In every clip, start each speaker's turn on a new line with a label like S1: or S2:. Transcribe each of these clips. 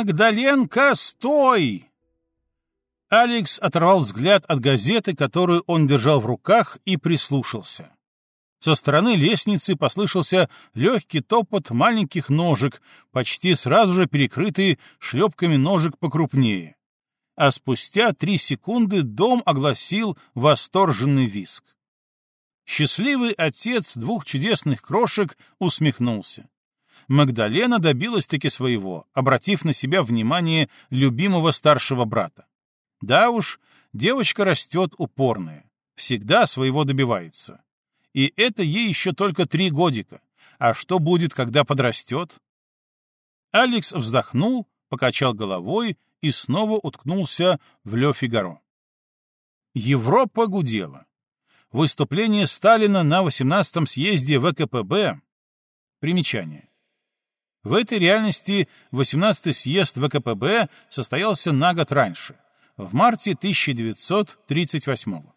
S1: «Магдаленка, стой!» Алекс оторвал взгляд от газеты, которую он держал в руках, и прислушался. Со стороны лестницы послышался легкий топот маленьких ножек, почти сразу же перекрытые шлепками ножек покрупнее. А спустя три секунды дом огласил восторженный виск. Счастливый отец двух чудесных крошек усмехнулся. Магдалена добилась-таки своего, обратив на себя внимание любимого старшего брата. Да уж, девочка растет упорная, всегда своего добивается. И это ей еще только три годика. А что будет, когда подрастет? Алекс вздохнул, покачал головой и снова уткнулся в Ле Фигаро. Европа гудела. Выступление Сталина на 18-м съезде ВКПБ. Примечание. В этой реальности 18-й съезд ВКПБ состоялся на год раньше, в марте 1938 года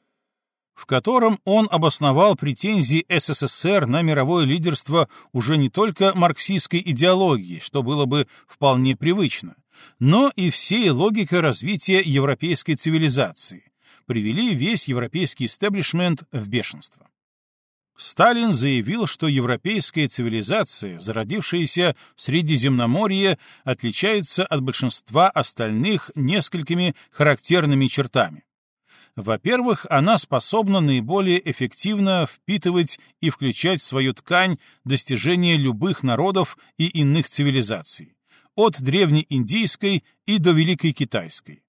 S1: в котором он обосновал претензии СССР на мировое лидерство уже не только марксистской идеологии, что было бы вполне привычно, но и всей логикой развития европейской цивилизации, привели весь европейский истеблишмент в бешенство. Сталин заявил, что европейская цивилизация, зародившаяся в Средиземноморье, отличается от большинства остальных несколькими характерными чертами. Во-первых, она способна наиболее эффективно впитывать и включать в свою ткань достижения любых народов и иных цивилизаций, от древнеиндийской и до великой китайской.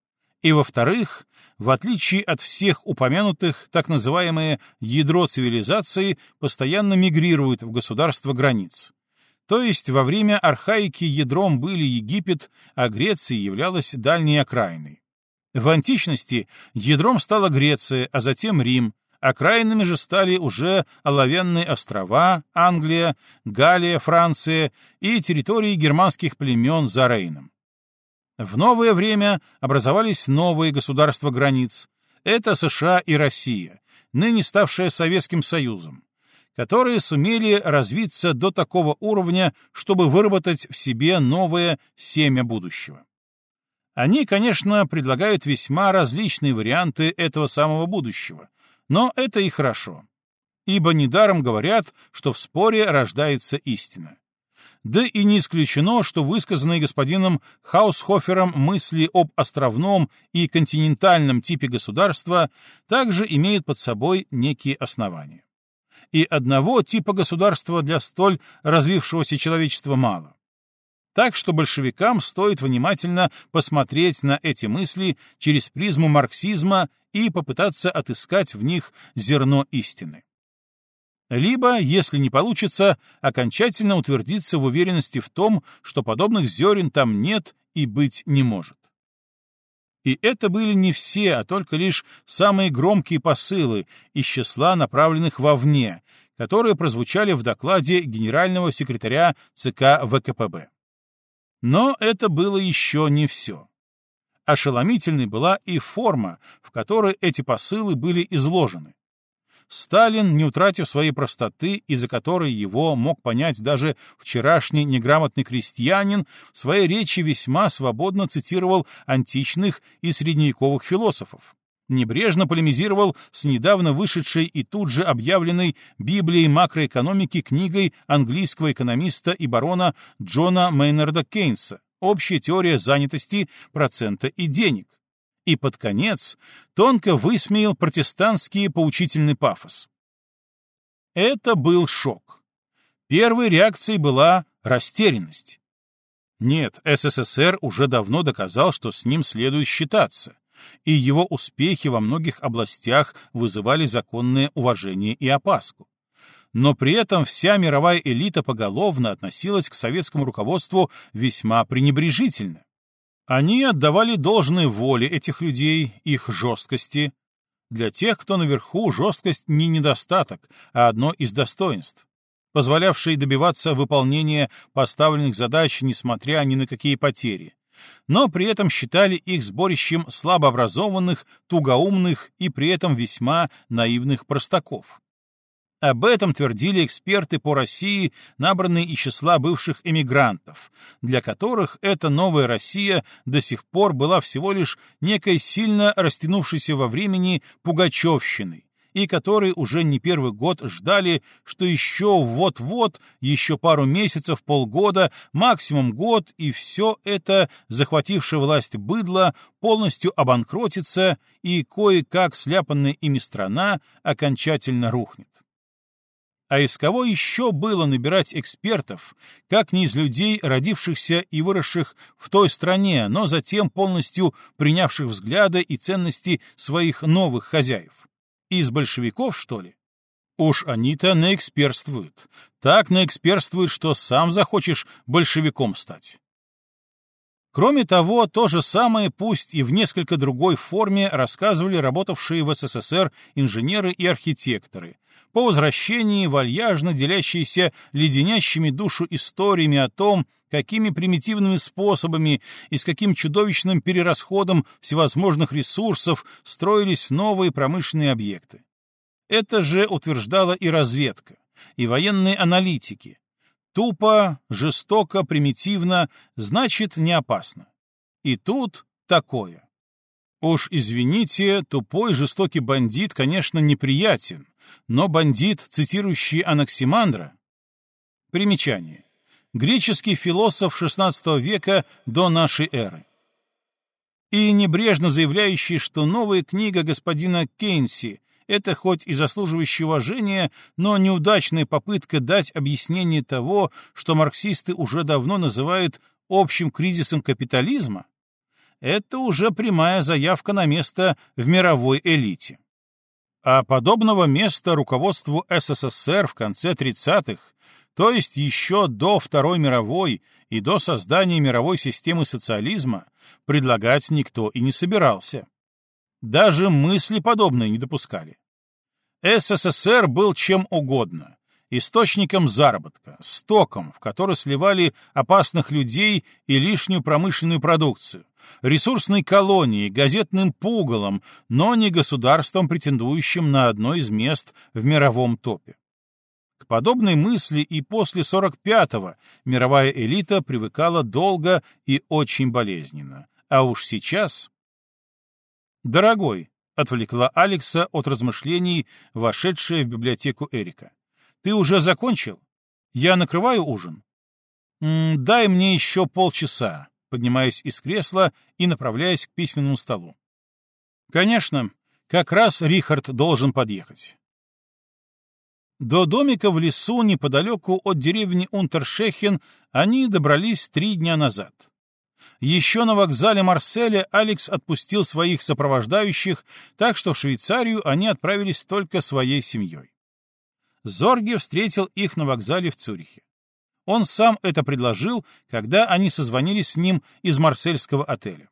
S1: И во-вторых, в отличие от всех упомянутых, так называемое ядро цивилизации постоянно мигрирует в государство границ. То есть во время архаики ядром были Египет, а Греция являлась дальней окраиной. В античности ядром стала Греция, а затем Рим, окраинами же стали уже оловянные острова, Англия, Галия, Франция и территории германских племен за Рейном. В новое время образовались новые государства границ. Это США и Россия, ныне ставшая Советским Союзом, которые сумели развиться до такого уровня, чтобы выработать в себе новое семя будущего. Они, конечно, предлагают весьма различные варианты этого самого будущего, но это и хорошо. Ибо недаром говорят, что в споре рождается истина. Да и не исключено, что высказанные господином Хаусхофером мысли об островном и континентальном типе государства также имеют под собой некие основания. И одного типа государства для столь развившегося человечества мало. Так что большевикам стоит внимательно посмотреть на эти мысли через призму марксизма и попытаться отыскать в них зерно истины. Либо, если не получится, окончательно утвердиться в уверенности в том, что подобных зерен там нет и быть не может. И это были не все, а только лишь самые громкие посылы из числа направленных вовне, которые прозвучали в докладе генерального секретаря ЦК ВКПБ. Но это было еще не все. Ошеломительной была и форма, в которой эти посылы были изложены. Сталин, не утратив своей простоты, из-за которой его мог понять даже вчерашний неграмотный крестьянин, в своей речи весьма свободно цитировал античных и средневековых философов небрежно полемизировал с недавно вышедшей и тут же объявленной Библией макроэкономики книгой английского экономиста и барона Джона Мейнарда Кейнса «Общая теория занятости, процента и денег». И под конец тонко высмеял протестантский поучительный пафос. Это был шок. Первой реакцией была растерянность. Нет, СССР уже давно доказал, что с ним следует считаться и его успехи во многих областях вызывали законное уважение и опаску. Но при этом вся мировая элита поголовно относилась к советскому руководству весьма пренебрежительно. Они отдавали должное воле этих людей, их жесткости. Для тех, кто наверху, жесткость не недостаток, а одно из достоинств, позволявшее добиваться выполнения поставленных задач, несмотря ни на какие потери, но при этом считали их сборищем слабообразованных, тугоумных и при этом весьма наивных простаков. Об этом твердили эксперты по России, набранные из числа бывших эмигрантов, для которых эта новая Россия до сих пор была всего лишь некой сильно растянувшейся во времени пугачевщиной, и которые уже не первый год ждали, что еще вот-вот, еще пару месяцев, полгода, максимум год, и все это, захватившее власть быдло, полностью обанкротится, и кое-как сляпанная ими страна окончательно рухнет. А из кого еще было набирать экспертов, как не из людей, родившихся и выросших в той стране, но затем полностью принявших взгляды и ценности своих новых хозяев? Из большевиков, что ли? Уж они-то наэксперствуют. Так наэксперствуют, что сам захочешь большевиком стать. Кроме того, то же самое, пусть и в несколько другой форме, рассказывали работавшие в СССР инженеры и архитекторы, по возвращении вальяжно делящиеся леденящими душу историями о том, какими примитивными способами и с каким чудовищным перерасходом всевозможных ресурсов строились новые промышленные объекты. Это же утверждала и разведка, и военные аналитики, Тупо, жестоко, примитивно, значит, не опасно. И тут такое. Уж извините, тупой жестокий бандит, конечно, неприятен, но бандит, цитирующий Анаксимандра... Примечание. Греческий философ XVI века до нашей эры. И небрежно заявляющий, что новая книга господина Кейнси это хоть и заслуживающее уважения, но неудачная попытка дать объяснение того, что марксисты уже давно называют общим кризисом капитализма, это уже прямая заявка на место в мировой элите. А подобного места руководству СССР в конце 30-х, то есть еще до Второй мировой и до создания мировой системы социализма, предлагать никто и не собирался. Даже мысли подобные не допускали. СССР был чем угодно — источником заработка, стоком, в который сливали опасных людей и лишнюю промышленную продукцию, ресурсной колонией, газетным пугалом, но не государством, претендующим на одно из мест в мировом топе. К подобной мысли и после 45-го мировая элита привыкала долго и очень болезненно. А уж сейчас... «Дорогой», — отвлекла Алекса от размышлений, вошедшая в библиотеку Эрика. «Ты уже закончил? Я накрываю ужин?» М -м, «Дай мне еще полчаса», — поднимаясь из кресла и направляясь к письменному столу. «Конечно, как раз Рихард должен подъехать». До домика в лесу неподалеку от деревни Унтершехен они добрались три дня назад. Еще на вокзале Марселя Алекс отпустил своих сопровождающих, так что в Швейцарию они отправились только своей семьей. Зорге встретил их на вокзале в Цюрихе. Он сам это предложил, когда они созвонились с ним из марсельского отеля.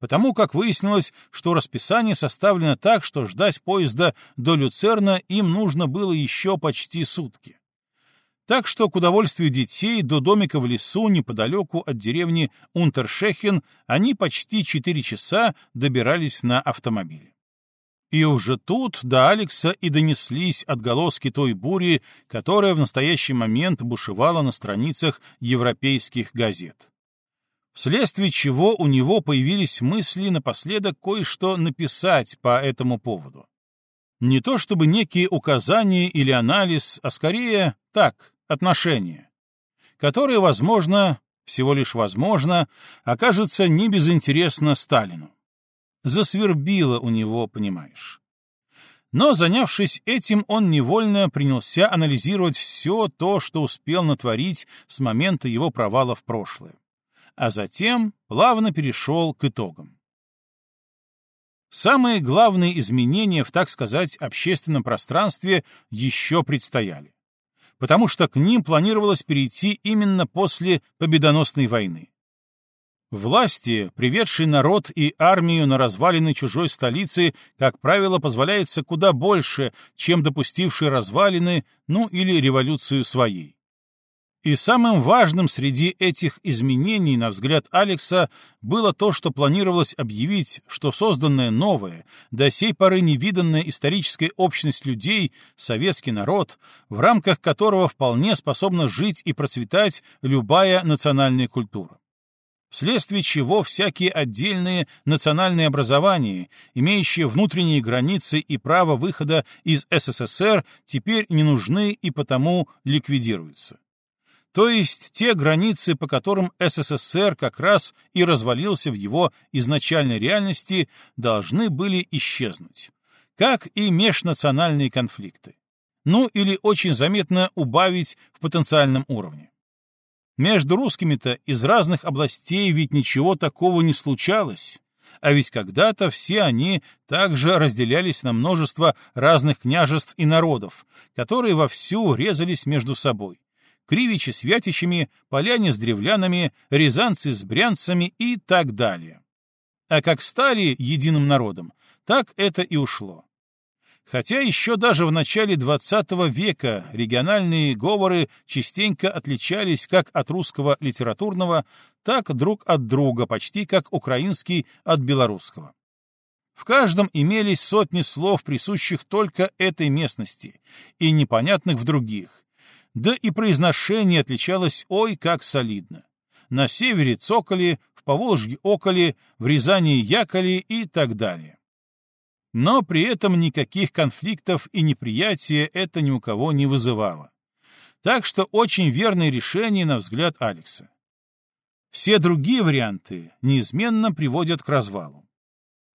S1: Потому как выяснилось, что расписание составлено так, что ждать поезда до Люцерна им нужно было еще почти сутки. Так что, к удовольствию детей, до домика в лесу неподалеку от деревни Унтершехен они почти четыре часа добирались на автомобиле. И уже тут до Алекса и донеслись отголоски той бури, которая в настоящий момент бушевала на страницах европейских газет. Вследствие чего у него появились мысли напоследок кое-что написать по этому поводу. Не то чтобы некие указания или анализ, а скорее так, отношения, которое, возможно, всего лишь возможно, окажется не безинтересно Сталину. Засвербило у него, понимаешь. Но, занявшись этим, он невольно принялся анализировать все то, что успел натворить с момента его провала в прошлое, а затем плавно перешел к итогам. Самые главные изменения в, так сказать, общественном пространстве еще предстояли потому что к ним планировалось перейти именно после победоносной войны. Власти, приведшие народ и армию на развалины чужой столицы, как правило, позволяется куда больше, чем допустившие развалины, ну или революцию своей. И самым важным среди этих изменений, на взгляд Алекса, было то, что планировалось объявить, что созданная новая, до сей поры невиданная историческая общность людей, советский народ, в рамках которого вполне способна жить и процветать любая национальная культура вследствие чего всякие отдельные национальные образования, имеющие внутренние границы и право выхода из СССР, теперь не нужны и потому ликвидируются. То есть те границы, по которым СССР как раз и развалился в его изначальной реальности, должны были исчезнуть, как и межнациональные конфликты. Ну или очень заметно убавить в потенциальном уровне. Между русскими-то из разных областей ведь ничего такого не случалось. А ведь когда-то все они также разделялись на множество разных княжеств и народов, которые вовсю резались между собой. Кривичи с вятичами, поляне с древлянами, рязанцы с брянцами и так далее. А как стали единым народом, так это и ушло. Хотя еще даже в начале XX века региональные говоры частенько отличались как от русского литературного, так друг от друга, почти как украинский от белорусского. В каждом имелись сотни слов, присущих только этой местности, и непонятных в других. Да и произношение отличалось ой как солидно. На севере цоколи, в Поволжье околи, в Рязани яколи и так далее. Но при этом никаких конфликтов и неприятия это ни у кого не вызывало. Так что очень верное решение, на взгляд Алекса. Все другие варианты неизменно приводят к развалу.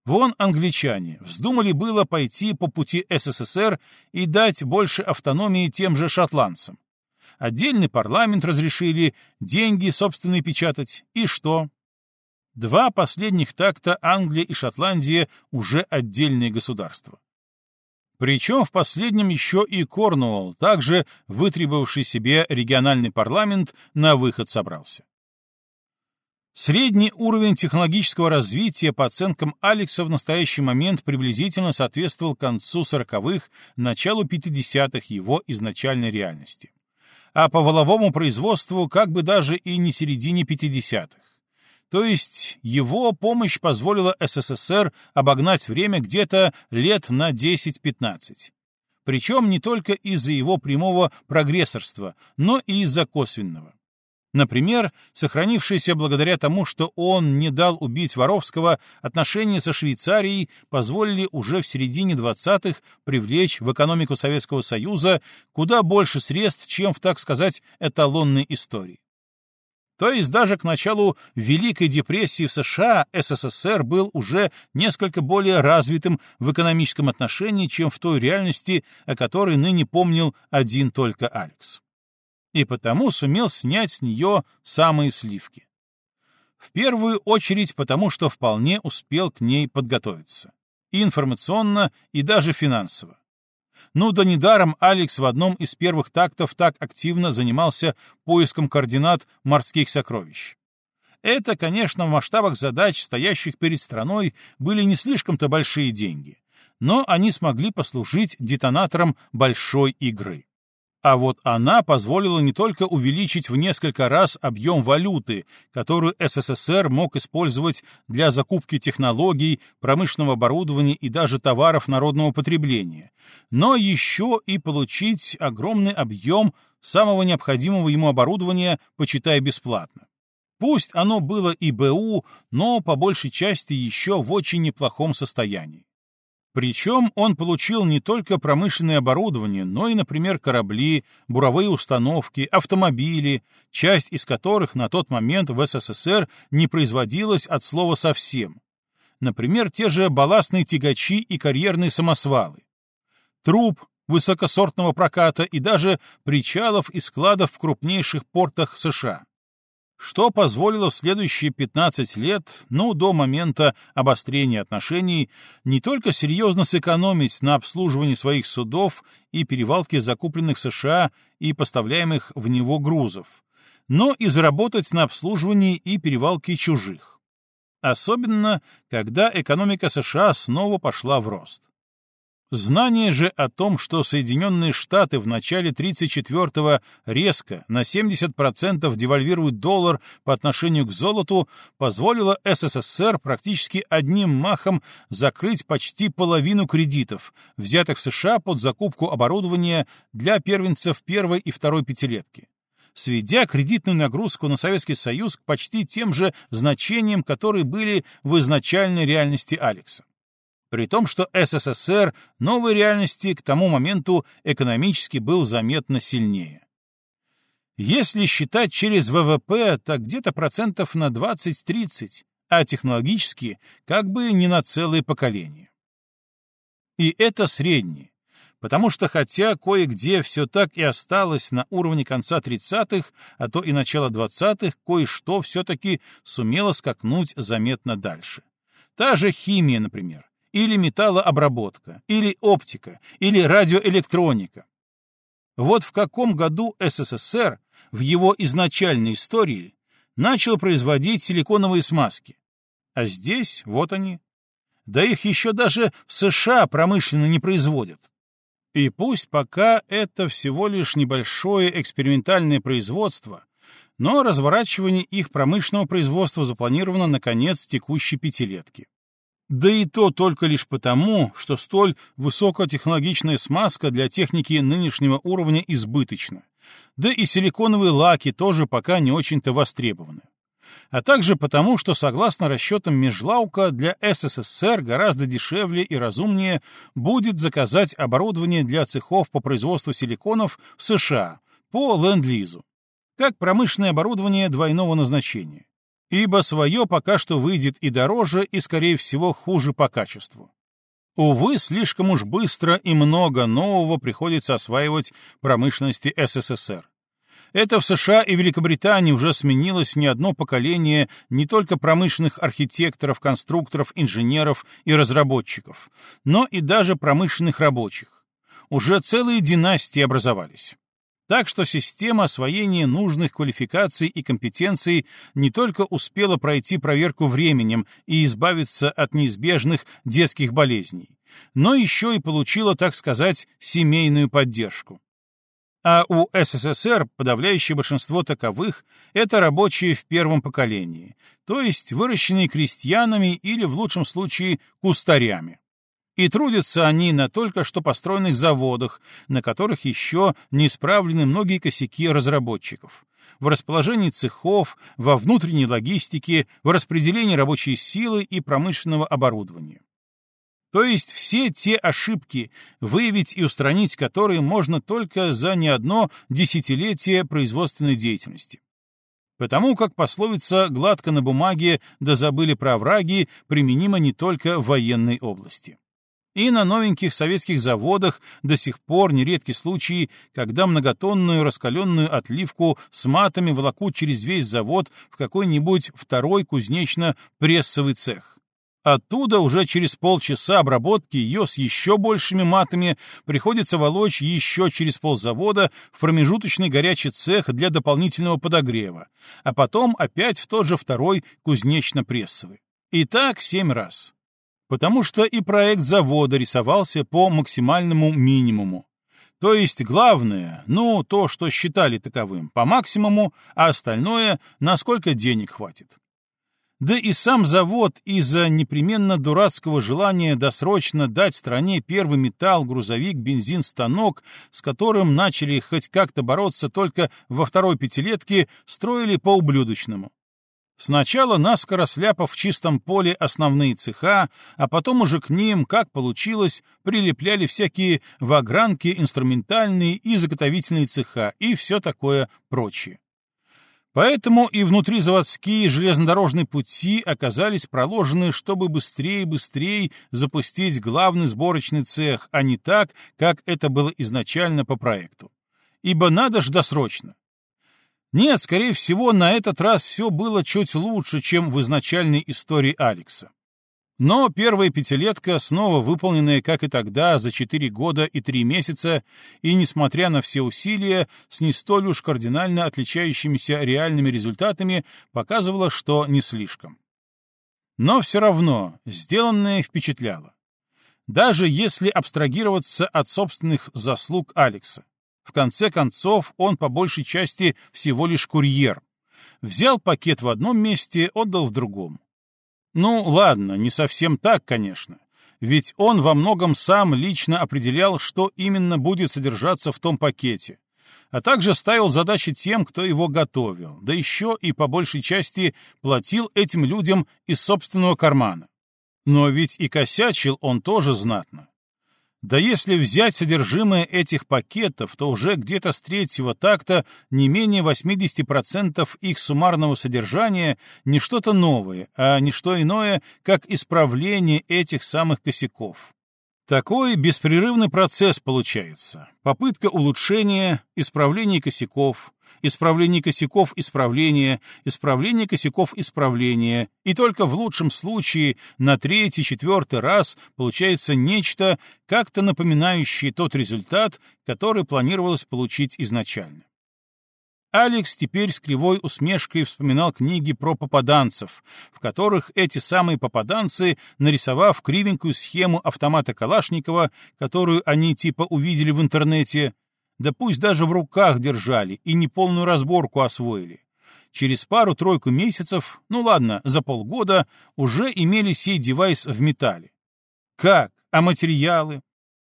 S1: Вон англичане вздумали было пойти по пути СССР и дать больше автономии тем же шотландцам. Отдельный парламент разрешили, деньги собственные печатать, и что? Два последних такта Англия и Шотландия уже отдельные государства. Причем в последнем еще и Корнуолл, также вытребовавший себе региональный парламент, на выход собрался. Средний уровень технологического развития, по оценкам Алекса, в настоящий момент приблизительно соответствовал концу 40-х, началу 50-х его изначальной реальности. А по воловому производству как бы даже и не середине 50-х. То есть его помощь позволила СССР обогнать время где-то лет на 10-15. Причем не только из-за его прямого прогрессорства, но и из-за косвенного. Например, сохранившиеся благодаря тому, что он не дал убить Воровского, отношения со Швейцарией позволили уже в середине 20-х привлечь в экономику Советского Союза куда больше средств, чем в, так сказать, эталонной истории. То есть даже к началу Великой депрессии в США СССР был уже несколько более развитым в экономическом отношении, чем в той реальности, о которой ныне помнил один только Алекс. И потому сумел снять с нее самые сливки. В первую очередь потому, что вполне успел к ней подготовиться. И информационно, и даже финансово. Ну да недаром Алекс в одном из первых тактов так активно занимался поиском координат морских сокровищ. Это, конечно, в масштабах задач, стоящих перед страной, были не слишком-то большие деньги, но они смогли послужить детонатором большой игры. А вот она позволила не только увеличить в несколько раз объем валюты, которую СССР мог использовать для закупки технологий, промышленного оборудования и даже товаров народного потребления, но еще и получить огромный объем самого необходимого ему оборудования, почитая бесплатно. Пусть оно было и БУ, но по большей части еще в очень неплохом состоянии. Причем он получил не только промышленное оборудование, но и, например, корабли, буровые установки, автомобили, часть из которых на тот момент в СССР не производилась от слова совсем. Например, те же балластные тягачи и карьерные самосвалы. Труп высокосортного проката и даже причалов и складов в крупнейших портах США что позволило в следующие 15 лет, ну, до момента обострения отношений, не только серьезно сэкономить на обслуживании своих судов и перевалке закупленных в США и поставляемых в него грузов, но и заработать на обслуживании и перевалке чужих. Особенно, когда экономика США снова пошла в рост. Знание же о том, что Соединенные Штаты в начале 34-го резко на 70% девальвируют доллар по отношению к золоту, позволило СССР практически одним махом закрыть почти половину кредитов, взятых в США под закупку оборудования для первенцев первой и второй пятилетки. Сведя кредитную нагрузку на Советский Союз к почти тем же значениям, которые были в изначальной реальности Алекса при том, что СССР новой реальности к тому моменту экономически был заметно сильнее. Если считать через ВВП, то где-то процентов на 20-30, а технологически как бы не на целое поколение. И это среднее, потому что хотя кое-где все так и осталось на уровне конца 30-х, а то и начала 20-х, кое-что все-таки сумело скакнуть заметно дальше. Та же химия, например или металлообработка, или оптика, или радиоэлектроника. Вот в каком году СССР в его изначальной истории начал производить силиконовые смазки. А здесь вот они. Да их еще даже в США промышленно не производят. И пусть пока это всего лишь небольшое экспериментальное производство, но разворачивание их промышленного производства запланировано на конец текущей пятилетки. Да и то только лишь потому, что столь высокотехнологичная смазка для техники нынешнего уровня избыточна. Да и силиконовые лаки тоже пока не очень-то востребованы. А также потому, что, согласно расчетам Межлаука, для СССР гораздо дешевле и разумнее будет заказать оборудование для цехов по производству силиконов в США по ленд-лизу, как промышленное оборудование двойного назначения ибо свое пока что выйдет и дороже, и, скорее всего, хуже по качеству. Увы, слишком уж быстро и много нового приходится осваивать промышленности СССР. Это в США и Великобритании уже сменилось не одно поколение не только промышленных архитекторов, конструкторов, инженеров и разработчиков, но и даже промышленных рабочих. Уже целые династии образовались. Так что система освоения нужных квалификаций и компетенций не только успела пройти проверку временем и избавиться от неизбежных детских болезней, но еще и получила, так сказать, семейную поддержку. А у СССР подавляющее большинство таковых — это рабочие в первом поколении, то есть выращенные крестьянами или, в лучшем случае, кустарями. И трудятся они на только что построенных заводах, на которых еще не исправлены многие косяки разработчиков. В расположении цехов, во внутренней логистике, в распределении рабочей силы и промышленного оборудования. То есть все те ошибки, выявить и устранить которые можно только за не одно десятилетие производственной деятельности. Потому как пословица «гладко на бумаге, да забыли про враги» применима не только в военной области. И на новеньких советских заводах до сих пор нередки случаи, когда многотонную раскаленную отливку с матами волокут через весь завод в какой-нибудь второй кузнечно-прессовый цех. Оттуда уже через полчаса обработки ее с еще большими матами приходится волочь еще через ползавода в промежуточный горячий цех для дополнительного подогрева, а потом опять в тот же второй кузнечно-прессовый. И так семь раз потому что и проект завода рисовался по максимальному минимуму. То есть главное, ну, то, что считали таковым, по максимуму, а остальное, насколько денег хватит. Да и сам завод из-за непременно дурацкого желания досрочно дать стране первый металл, грузовик, бензин, станок, с которым начали хоть как-то бороться только во второй пятилетке, строили по-ублюдочному. Сначала наскоро сляпав в чистом поле основные цеха, а потом уже к ним, как получилось, прилепляли всякие вагранки, инструментальные и заготовительные цеха и все такое прочее. Поэтому и внутризаводские железнодорожные пути оказались проложены, чтобы быстрее и быстрее запустить главный сборочный цех, а не так, как это было изначально по проекту. Ибо надо ж досрочно. Нет, скорее всего, на этот раз все было чуть лучше, чем в изначальной истории Алекса. Но первая пятилетка, снова выполненная, как и тогда, за четыре года и три месяца, и, несмотря на все усилия, с не столь уж кардинально отличающимися реальными результатами, показывала, что не слишком. Но все равно сделанное впечатляло. Даже если абстрагироваться от собственных заслуг Алекса. В конце концов, он по большей части всего лишь курьер. Взял пакет в одном месте, отдал в другом. Ну, ладно, не совсем так, конечно. Ведь он во многом сам лично определял, что именно будет содержаться в том пакете, а также ставил задачи тем, кто его готовил, да еще и по большей части платил этим людям из собственного кармана. Но ведь и косячил он тоже знатно. Да если взять содержимое этих пакетов, то уже где-то с третьего такта не менее 80% их суммарного содержания не что-то новое, а не что иное, как исправление этих самых косяков. Такой беспрерывный процесс получается. Попытка улучшения, исправления косяков, исправление косяков исправления, исправление косяков исправления, и только в лучшем случае на третий-четвертый раз получается нечто, как-то напоминающее тот результат, который планировалось получить изначально. Алекс теперь с кривой усмешкой вспоминал книги про попаданцев, в которых эти самые попаданцы, нарисовав кривенькую схему автомата Калашникова, которую они типа увидели в интернете, да пусть даже в руках держали и неполную разборку освоили, через пару-тройку месяцев, ну ладно, за полгода, уже имели сей девайс в металле. Как? А материалы?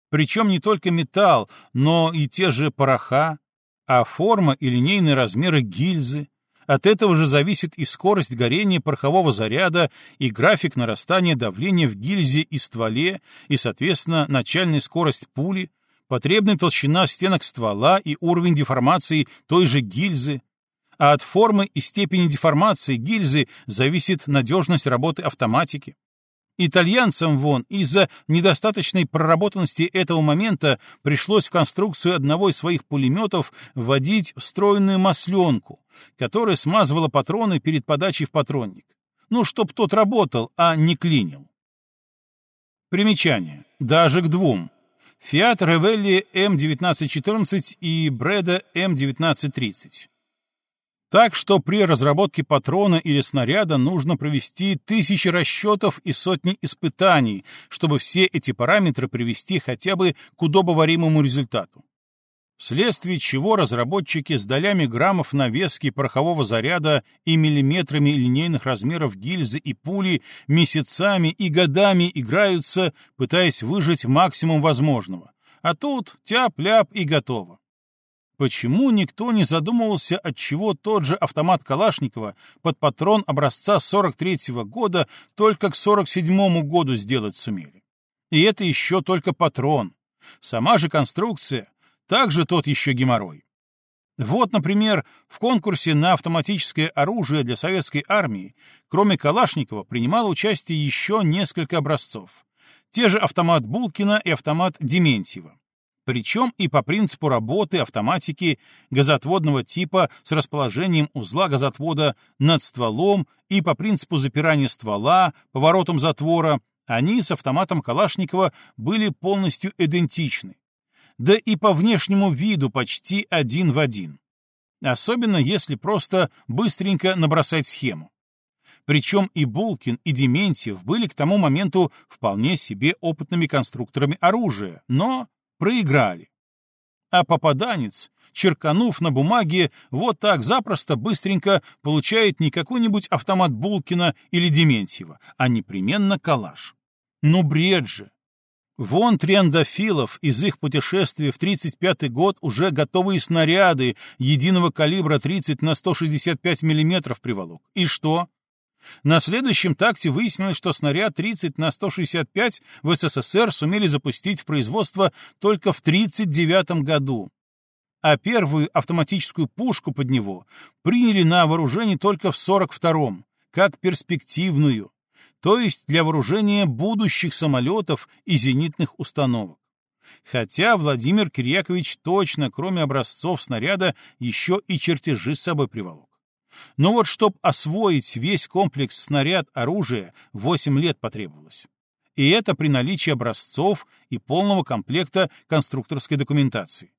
S1: Причем не только металл, но и те же пороха, а форма и линейные размеры гильзы. От этого же зависит и скорость горения порохового заряда, и график нарастания давления в гильзе и стволе, и, соответственно, начальная скорость пули, потребная толщина стенок ствола и уровень деформации той же гильзы. А от формы и степени деформации гильзы зависит надежность работы автоматики. Итальянцам вон из-за недостаточной проработанности этого момента пришлось в конструкцию одного из своих пулеметов вводить встроенную масленку, которая смазывала патроны перед подачей в патронник. Ну, чтоб тот работал, а не клинил. Примечание. Даже к двум. Fiat Revelli M1914 и Breda M1930. Так что при разработке патрона или снаряда нужно провести тысячи расчетов и сотни испытаний, чтобы все эти параметры привести хотя бы к удобоваримому результату. Вследствие чего разработчики с долями граммов навески порохового заряда и миллиметрами линейных размеров гильзы и пули месяцами и годами играются, пытаясь выжать максимум возможного. А тут тяп-ляп и готово. Почему никто не задумывался, от чего тот же автомат Калашникова под патрон образца 43-го года только к 47-му году сделать сумели? И это еще только патрон. Сама же конструкция, также тот еще геморрой. Вот, например, в конкурсе на автоматическое оружие для советской армии, кроме Калашникова, принимало участие еще несколько образцов. Те же автомат Булкина и автомат Дементьева причем и по принципу работы автоматики газотводного типа с расположением узла газотвода над стволом и по принципу запирания ствола поворотом затвора, они с автоматом Калашникова были полностью идентичны. Да и по внешнему виду почти один в один. Особенно если просто быстренько набросать схему. Причем и Булкин, и Дементьев были к тому моменту вполне себе опытными конструкторами оружия, но проиграли. А попаданец, черканув на бумаге, вот так запросто быстренько получает не какой-нибудь автомат Булкина или Дементьева, а непременно калаш. Ну бред же! Вон триандафилов из их путешествия в 35-й год уже готовые снаряды единого калибра 30 на 165 миллиметров приволок. И что? На следующем такте выяснилось, что снаряд 30 на 165 в СССР сумели запустить в производство только в 1939 году, а первую автоматическую пушку под него приняли на вооружение только в 1942 как перспективную, то есть для вооружения будущих самолетов и зенитных установок. Хотя Владимир Кирьякович точно, кроме образцов снаряда, еще и чертежи с собой приволок. Но вот чтобы освоить весь комплекс снаряд оружия, 8 лет потребовалось. И это при наличии образцов и полного комплекта конструкторской документации.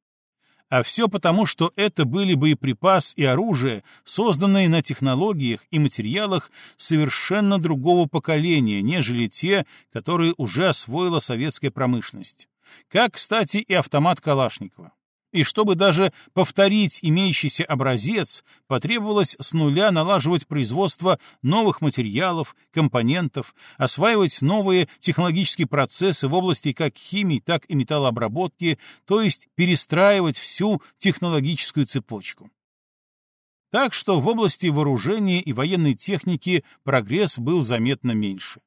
S1: А все потому, что это были боеприпас и оружие, созданные на технологиях и материалах совершенно другого поколения, нежели те, которые уже освоила советская промышленность. Как, кстати, и автомат Калашникова и чтобы даже повторить имеющийся образец, потребовалось с нуля налаживать производство новых материалов, компонентов, осваивать новые технологические процессы в области как химии, так и металлообработки, то есть перестраивать всю технологическую цепочку. Так что в области вооружения и военной техники прогресс был заметно меньше.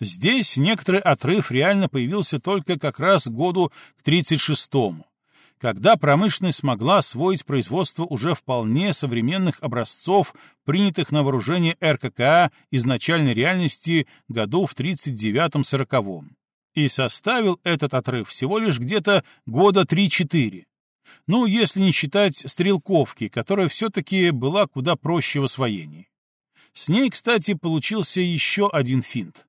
S1: Здесь некоторый отрыв реально появился только как раз году к 36-му, когда промышленность смогла освоить производство уже вполне современных образцов, принятых на вооружение РККА изначальной реальности году в 39-40. И составил этот отрыв всего лишь где-то года 3-4. Ну, если не считать стрелковки, которая все-таки была куда проще в освоении. С ней, кстати, получился еще один финт.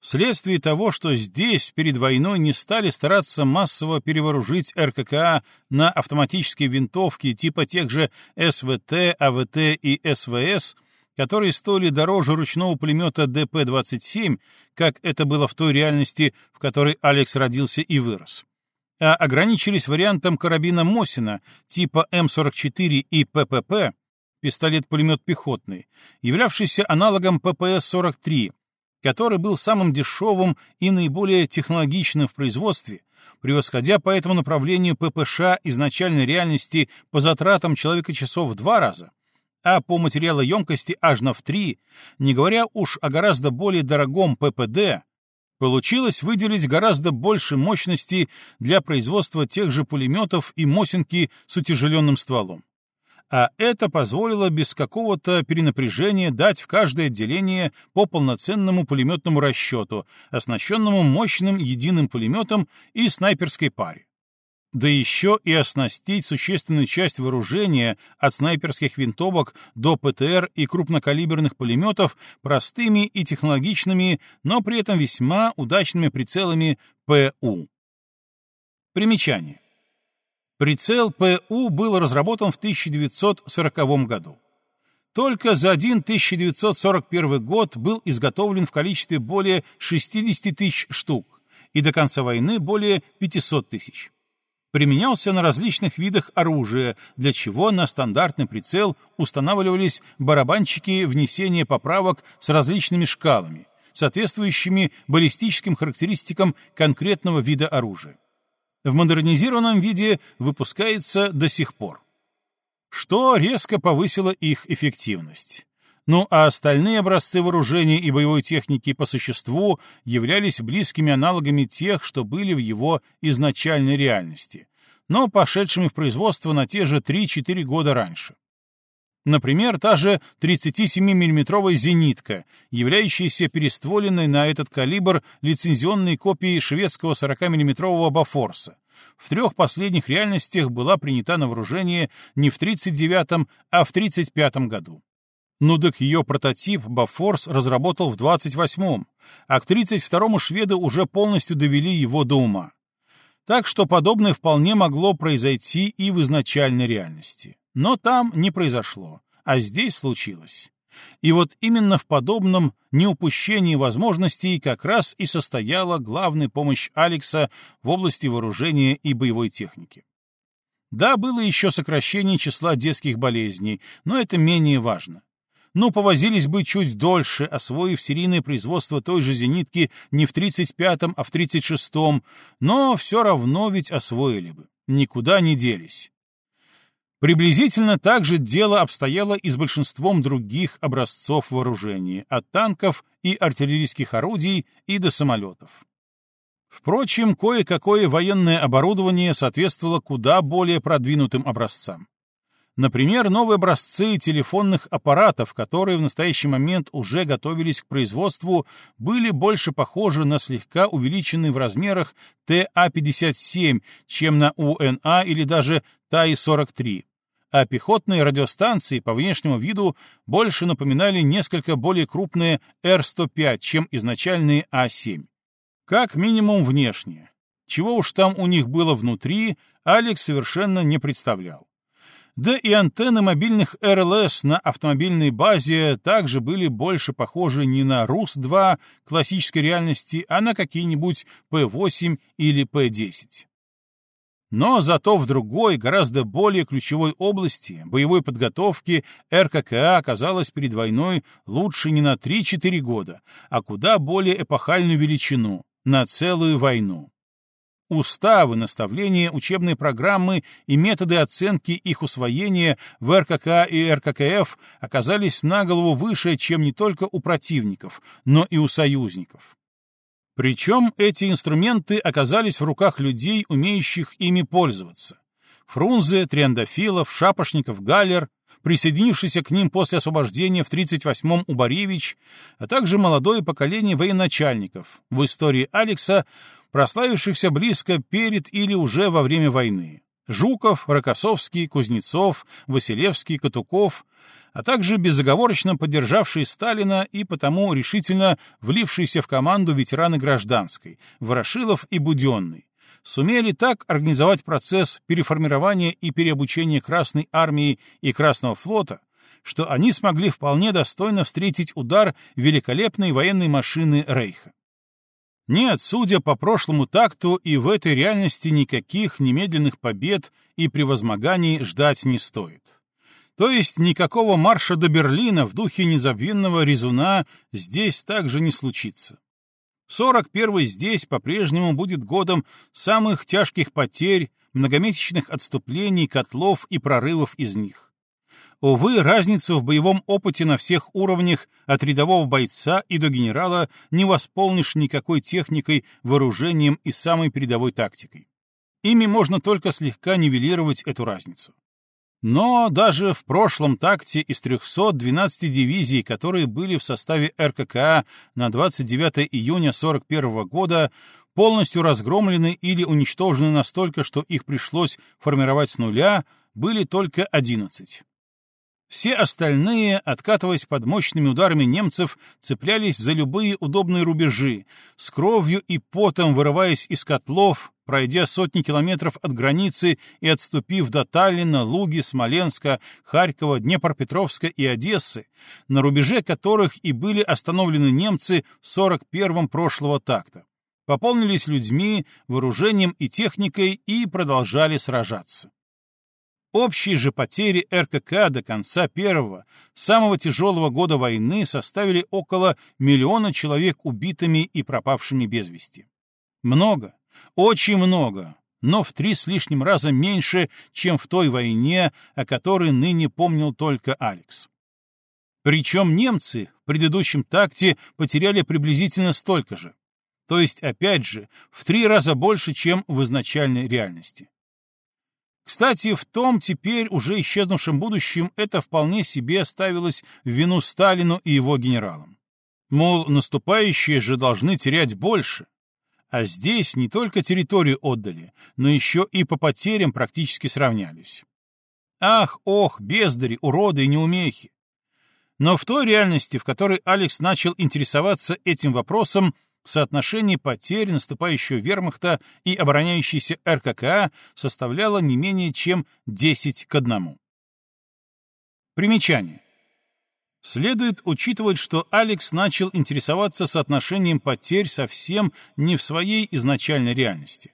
S1: Вследствие того, что здесь перед войной не стали стараться массово перевооружить РККА на автоматические винтовки типа тех же СВТ, АВТ и СВС, которые стоили дороже ручного пулемета ДП-27, как это было в той реальности, в которой Алекс родился и вырос, а ограничились вариантом карабина Мосина типа М44 и ППП, пистолет-пулемет пехотный, являвшийся аналогом ППС-43, который был самым дешевым и наиболее технологичным в производстве, превосходя по этому направлению ППШ изначальной реальности по затратам человека часов в два раза, а по материалоемкости аж на в три, не говоря уж о гораздо более дорогом ППД, получилось выделить гораздо больше мощности для производства тех же пулеметов и мосинки с утяжеленным стволом а это позволило без какого-то перенапряжения дать в каждое отделение по полноценному пулеметному расчету, оснащенному мощным единым пулеметом и снайперской паре. Да еще и оснастить существенную часть вооружения от снайперских винтовок до ПТР и крупнокалиберных пулеметов простыми и технологичными, но при этом весьма удачными прицелами ПУ. Примечание. Прицел ПУ был разработан в 1940 году. Только за один 1941 год был изготовлен в количестве более 60 тысяч штук и до конца войны более 500 тысяч. Применялся на различных видах оружия, для чего на стандартный прицел устанавливались барабанчики внесения поправок с различными шкалами, соответствующими баллистическим характеристикам конкретного вида оружия в модернизированном виде выпускается до сих пор, что резко повысило их эффективность. Ну а остальные образцы вооружения и боевой техники по существу являлись близкими аналогами тех, что были в его изначальной реальности, но пошедшими в производство на те же 3-4 года раньше. Например, та же 37-мм зенитка, являющаяся перестволенной на этот калибр лицензионной копией шведского 40-мм Бафорса, в трех последних реальностях была принята на вооружение не в 39-м, а в 35-м году. Ну так ее прототип Бафорс разработал в 28-м, а к 32-му шведы уже полностью довели его до ума. Так что подобное вполне могло произойти и в изначальной реальности. Но там не произошло, а здесь случилось. И вот именно в подобном неупущении возможностей как раз и состояла главная помощь Алекса в области вооружения и боевой техники. Да, было еще сокращение числа детских болезней, но это менее важно. Ну, повозились бы чуть дольше, освоив серийное производство той же зенитки не в 35-м, а в 36-м, но все равно ведь освоили бы, никуда не делись. Приблизительно так же дело обстояло и с большинством других образцов вооружения, от танков и артиллерийских орудий и до самолетов. Впрочем, кое-какое военное оборудование соответствовало куда более продвинутым образцам. Например, новые образцы телефонных аппаратов, которые в настоящий момент уже готовились к производству, были больше похожи на слегка увеличенный в размерах ТА-57, чем на УНА или даже ТАИ-43. А пехотные радиостанции по внешнему виду больше напоминали несколько более крупные Р-105, чем изначальные А-7. Как минимум внешне. Чего уж там у них было внутри, Алекс совершенно не представлял. Да и антенны мобильных РЛС на автомобильной базе также были больше похожи не на РУС-2 классической реальности, а на какие-нибудь П-8 или П-10. Но зато в другой, гораздо более ключевой области, боевой подготовки, РККА оказалась перед войной лучше не на 3-4 года, а куда более эпохальную величину — на целую войну. Уставы, наставления, учебные программы и методы оценки их усвоения в РККА и РККФ оказались на голову выше, чем не только у противников, но и у союзников. Причем эти инструменты оказались в руках людей, умеющих ими пользоваться. Фрунзе, Триандафилов, Шапошников, Галлер, присоединившийся к ним после освобождения в 38-м Убаревич, а также молодое поколение военачальников, в истории Алекса, прославившихся близко перед или уже во время войны. Жуков, Рокоссовский, Кузнецов, Василевский, Катуков, а также безоговорочно поддержавшие Сталина и потому решительно влившиеся в команду ветераны гражданской, Ворошилов и Буденный, сумели так организовать процесс переформирования и переобучения Красной Армии и Красного флота, что они смогли вполне достойно встретить удар великолепной военной машины Рейха. Нет, судя по прошлому такту, и в этой реальности никаких немедленных побед и превозмоганий ждать не стоит. То есть никакого марша до Берлина в духе незабвенного резуна здесь также не случится. 41-й здесь по-прежнему будет годом самых тяжких потерь, многомесячных отступлений, котлов и прорывов из них. Увы, разницу в боевом опыте на всех уровнях, от рядового бойца и до генерала, не восполнишь никакой техникой, вооружением и самой передовой тактикой. Ими можно только слегка нивелировать эту разницу. Но даже в прошлом такте из 312 дивизий, которые были в составе РККА на 29 июня 41 года, полностью разгромлены или уничтожены настолько, что их пришлось формировать с нуля, были только 11. Все остальные, откатываясь под мощными ударами немцев, цеплялись за любые удобные рубежи, с кровью и потом вырываясь из котлов, пройдя сотни километров от границы и отступив до Таллина, Луги, Смоленска, Харькова, Днепропетровска и Одессы, на рубеже которых и были остановлены немцы в 41-м прошлого такта, пополнились людьми, вооружением и техникой и продолжали сражаться. Общие же потери РКК до конца первого, самого тяжелого года войны составили около миллиона человек убитыми и пропавшими без вести. Много, очень много, но в три с лишним раза меньше, чем в той войне, о которой ныне помнил только Алекс. Причем немцы в предыдущем такте потеряли приблизительно столько же, то есть, опять же, в три раза больше, чем в изначальной реальности. Кстати, в том теперь уже исчезнувшем будущем это вполне себе ставилось в вину Сталину и его генералам. Мол, наступающие же должны терять больше. А здесь не только территорию отдали, но еще и по потерям практически сравнялись. Ах, ох, бездари, уроды и неумехи! Но в той реальности, в которой Алекс начал интересоваться этим вопросом, соотношение потерь наступающего вермахта и обороняющейся РККА составляло не менее чем 10 к 1. Примечание. Следует учитывать, что Алекс начал интересоваться соотношением потерь совсем не в своей изначальной реальности.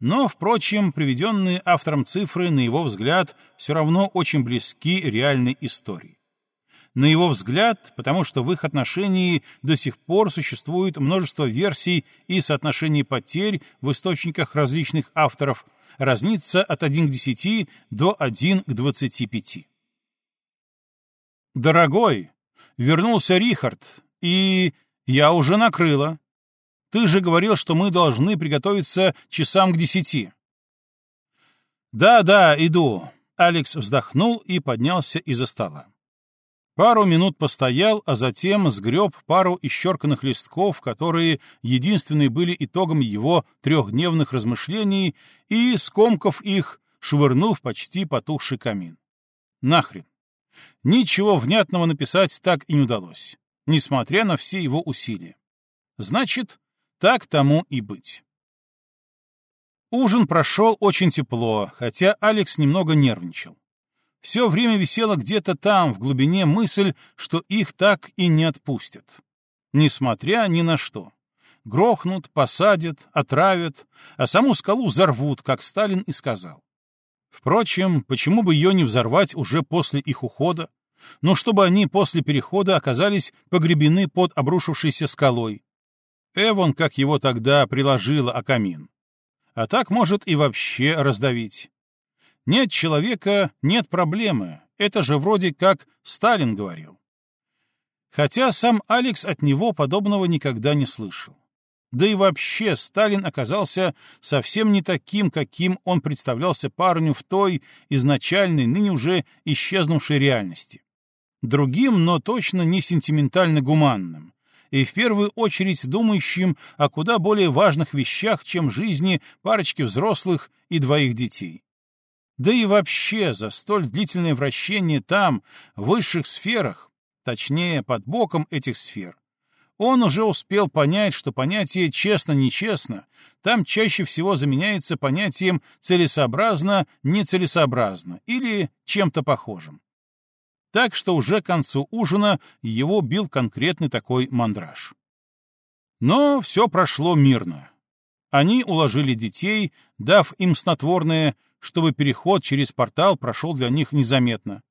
S1: Но, впрочем, приведенные автором цифры, на его взгляд, все равно очень близки реальной истории на его взгляд, потому что в их отношении до сих пор существует множество версий и соотношений потерь в источниках различных авторов, разнится от 1 к 10 до 1 к 25. «Дорогой, вернулся Рихард, и я уже накрыла. Ты же говорил, что мы должны приготовиться часам к десяти». «Да-да, иду», — Алекс вздохнул и поднялся из-за стола. Пару минут постоял, а затем сгреб пару исчерканных листков, которые единственные были итогом его трехдневных размышлений, и, скомкав их, швырнул в почти потухший камин. Нахрен. Ничего внятного написать так и не удалось, несмотря на все его усилия. Значит, так тому и быть. Ужин прошел очень тепло, хотя Алекс немного нервничал. Все время висела где-то там, в глубине, мысль, что их так и не отпустят. Несмотря ни на что. Грохнут, посадят, отравят, а саму скалу взорвут, как Сталин и сказал. Впрочем, почему бы ее не взорвать уже после их ухода? Но чтобы они после перехода оказались погребены под обрушившейся скалой. Эвон, как его тогда приложила о камин. А так может и вообще раздавить. Нет человека — нет проблемы. Это же вроде как Сталин говорил. Хотя сам Алекс от него подобного никогда не слышал. Да и вообще Сталин оказался совсем не таким, каким он представлялся парню в той изначальной, ныне уже исчезнувшей реальности. Другим, но точно не сентиментально-гуманным, и в первую очередь думающим о куда более важных вещах, чем жизни парочки взрослых и двоих детей. Да и вообще за столь длительное вращение там, в высших сферах, точнее, под боком этих сфер, он уже успел понять, что понятие «честно-нечестно» там чаще всего заменяется понятием «целесообразно-нецелесообразно» или чем-то похожим. Так что уже к концу ужина его бил конкретный такой мандраж. Но все прошло мирно. Они уложили детей, дав им снотворное, чтобы переход через портал прошел для них незаметно.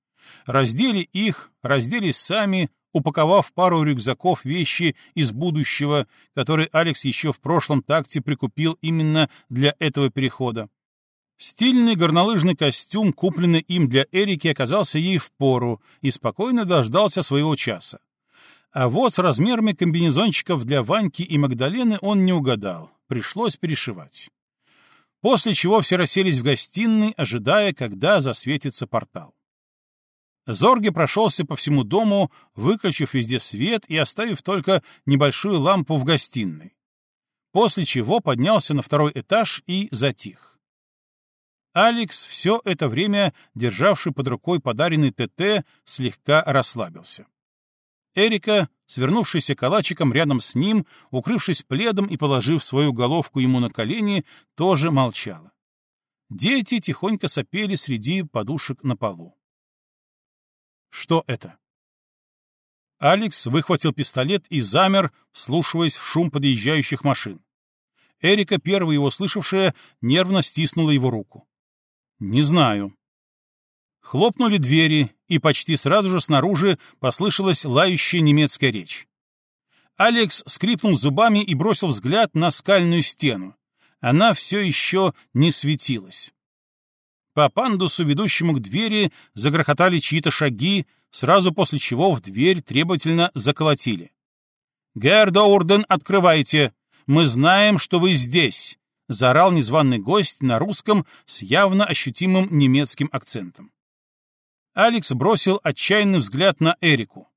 S1: Раздели их, разделись сами, упаковав пару рюкзаков вещи из будущего, которые Алекс еще в прошлом такте прикупил именно для этого перехода. Стильный горнолыжный костюм, купленный им для Эрики, оказался ей в пору и спокойно дождался своего часа. А вот с размерами комбинезончиков для Ваньки и Магдалены он не угадал, пришлось перешивать. После чего все расселись в гостиной, ожидая, когда засветится портал. Зорги прошелся по всему дому, выключив везде свет и оставив только небольшую лампу в гостиной. После чего поднялся на второй этаж и затих. Алекс, все это время державший под рукой подаренный ТТ, слегка расслабился. Эрика, свернувшаяся калачиком рядом с ним, укрывшись пледом и положив свою головку ему на колени, тоже молчала. Дети тихонько сопели среди подушек на полу. Что это? Алекс выхватил пистолет и замер, вслушиваясь в шум подъезжающих машин. Эрика, первая его слышавшая, нервно стиснула его руку. «Не знаю». Хлопнули двери, и почти сразу же снаружи послышалась лающая немецкая речь. Алекс скрипнул зубами и бросил взгляд на скальную стену. Она все еще не светилась. По пандусу, ведущему к двери, загрохотали чьи-то шаги, сразу после чего в дверь требовательно заколотили. «Герда Урден, открывайте! Мы знаем, что вы здесь!» — заорал незваный гость на русском с явно ощутимым немецким акцентом. Алекс бросил отчаянный взгляд на Эрику.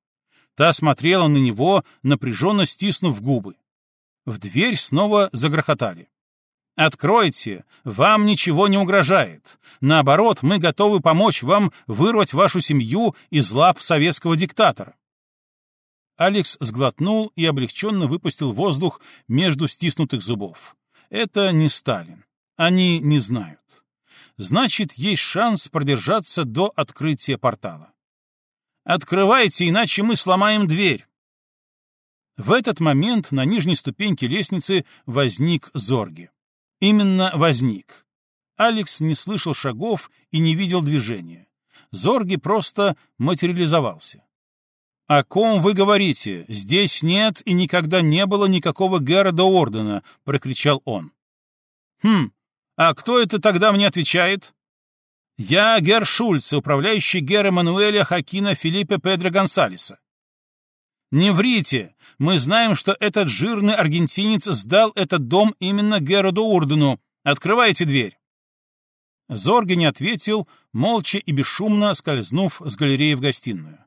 S1: Та смотрела на него, напряженно стиснув губы. В дверь снова загрохотали. Откройте, вам ничего не угрожает. Наоборот, мы готовы помочь вам вырвать вашу семью из лап советского диктатора. Алекс сглотнул и облегченно выпустил воздух между стиснутых зубов. Это не Сталин. Они не знают. Значит, есть шанс продержаться до открытия портала. Открывайте, иначе мы сломаем дверь. В этот момент на нижней ступеньке лестницы возник Зорги. Именно возник. Алекс не слышал шагов и не видел движения. Зорги просто материализовался. «О ком вы говорите? Здесь нет и никогда не было никакого Герда Ордена!» — прокричал он. «Хм, а кто это тогда мне отвечает?» «Я Гер Шульц, управляющий Гера Мануэля Хакина Филиппе Педро Гонсалеса. Не врите! Мы знаем, что этот жирный аргентинец сдал этот дом именно Героду Урдену. Открывайте дверь!» Зорги не ответил, молча и бесшумно скользнув с галереи в гостиную.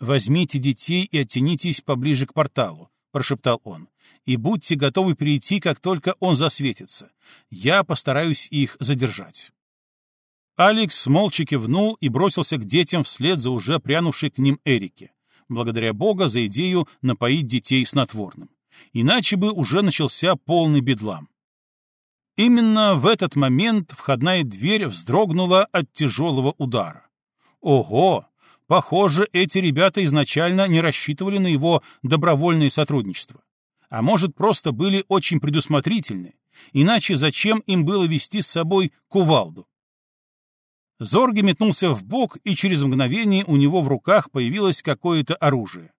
S1: «Возьмите детей и оттянитесь поближе к порталу», — прошептал он, «и будьте готовы перейти, как только он засветится. Я постараюсь их задержать». Алекс молча кивнул и бросился к детям вслед за уже прянувшей к ним Эрике благодаря Бога за идею напоить детей снотворным. Иначе бы уже начался полный бедлам. Именно в этот момент входная дверь вздрогнула от тяжелого удара. Ого! Похоже, эти ребята изначально не рассчитывали на его добровольное сотрудничество. А может, просто были очень предусмотрительны, иначе зачем им было вести с собой кувалду? Зорги метнулся в бок, и через мгновение у него в руках появилось какое-то оружие.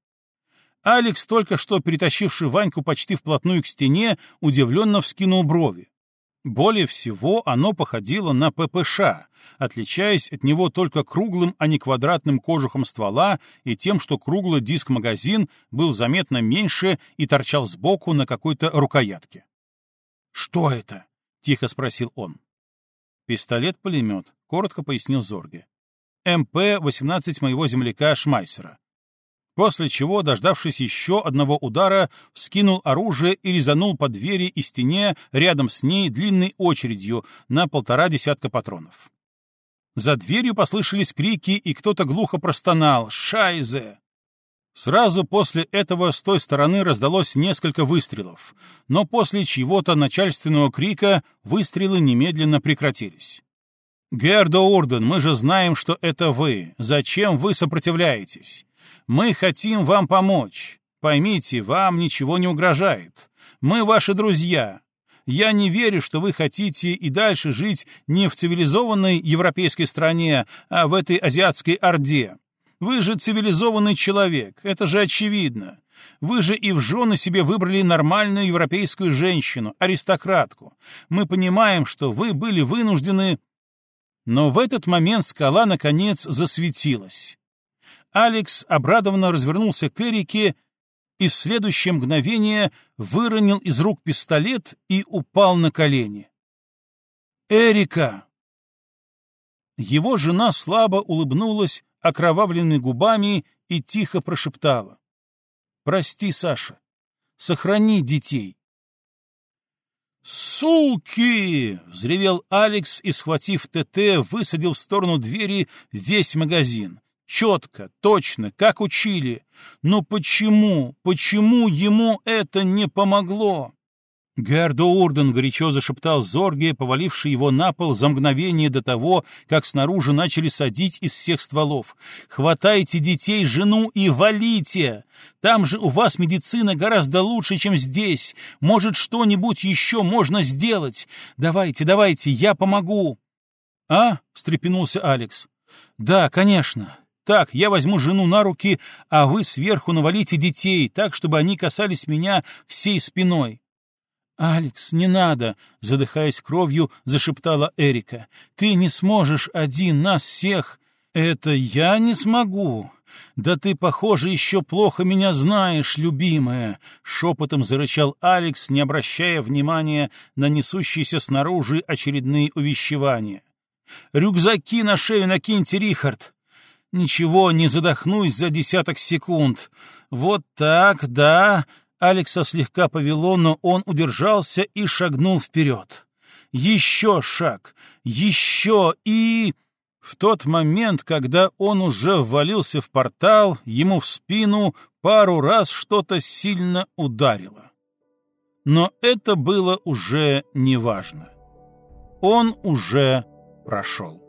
S1: Алекс, только что перетащивший Ваньку почти вплотную к стене, удивленно вскинул брови. Более всего оно походило на ППШ, отличаясь от него только круглым, а не квадратным кожухом ствола и тем, что круглый диск-магазин был заметно меньше и торчал сбоку на какой-то рукоятке. «Что это?» — тихо спросил он. «Пистолет-пулемет», — коротко пояснил Зорге. «МП-18 моего земляка Шмайсера после чего, дождавшись еще одного удара, вскинул оружие и резанул по двери и стене рядом с ней длинной очередью на полтора десятка патронов. За дверью послышались крики, и кто-то глухо простонал «Шайзе!». Сразу после этого с той стороны раздалось несколько выстрелов, но после чьего-то начальственного крика выстрелы немедленно прекратились. «Гердо Урден, мы же знаем, что это вы. Зачем вы сопротивляетесь? Мы хотим вам помочь. Поймите, вам ничего не угрожает. Мы ваши друзья. Я не верю, что вы хотите и дальше жить не в цивилизованной европейской стране, а в этой азиатской орде. Вы же цивилизованный человек, это же очевидно. Вы же и в жены себе выбрали нормальную европейскую женщину, аристократку. Мы понимаем, что вы были вынуждены... Но в этот момент скала, наконец, засветилась. Алекс обрадованно развернулся к Эрике и в следующее мгновение выронил из рук пистолет и упал на колени. «Эрика!» Его жена слабо улыбнулась окровавленными губами и тихо прошептала. «Прости, Саша, сохрани детей». «Суки!» — взревел Алекс и, схватив ТТ, высадил в сторону двери весь магазин. Четко, точно, как учили. Но почему, почему ему это не помогло? Гердо Урден горячо зашептал Зорге, поваливший его на пол за мгновение до того, как снаружи начали садить из всех стволов. «Хватайте детей, жену и валите! Там же у вас медицина гораздо лучше, чем здесь. Может, что-нибудь еще можно сделать? Давайте, давайте, я помогу!» «А?» — встрепенулся Алекс. «Да, конечно. Так, я возьму жену на руки, а вы сверху навалите детей, так, чтобы они касались меня всей спиной. «Алекс, не надо!» — задыхаясь кровью, зашептала Эрика. «Ты не сможешь один нас всех!» «Это я не смогу!» «Да ты, похоже, еще плохо меня знаешь, любимая!» — шепотом зарычал Алекс, не обращая внимания на несущиеся снаружи очередные увещевания. «Рюкзаки на шею накиньте, Рихард! Ничего, не задохнусь за десяток секунд. Вот так, да. Алекса слегка повело, но он удержался и шагнул вперед. Еще шаг, еще и... В тот момент, когда он уже ввалился в портал, ему в спину пару раз что-то сильно ударило. Но это было уже неважно. Он уже прошел.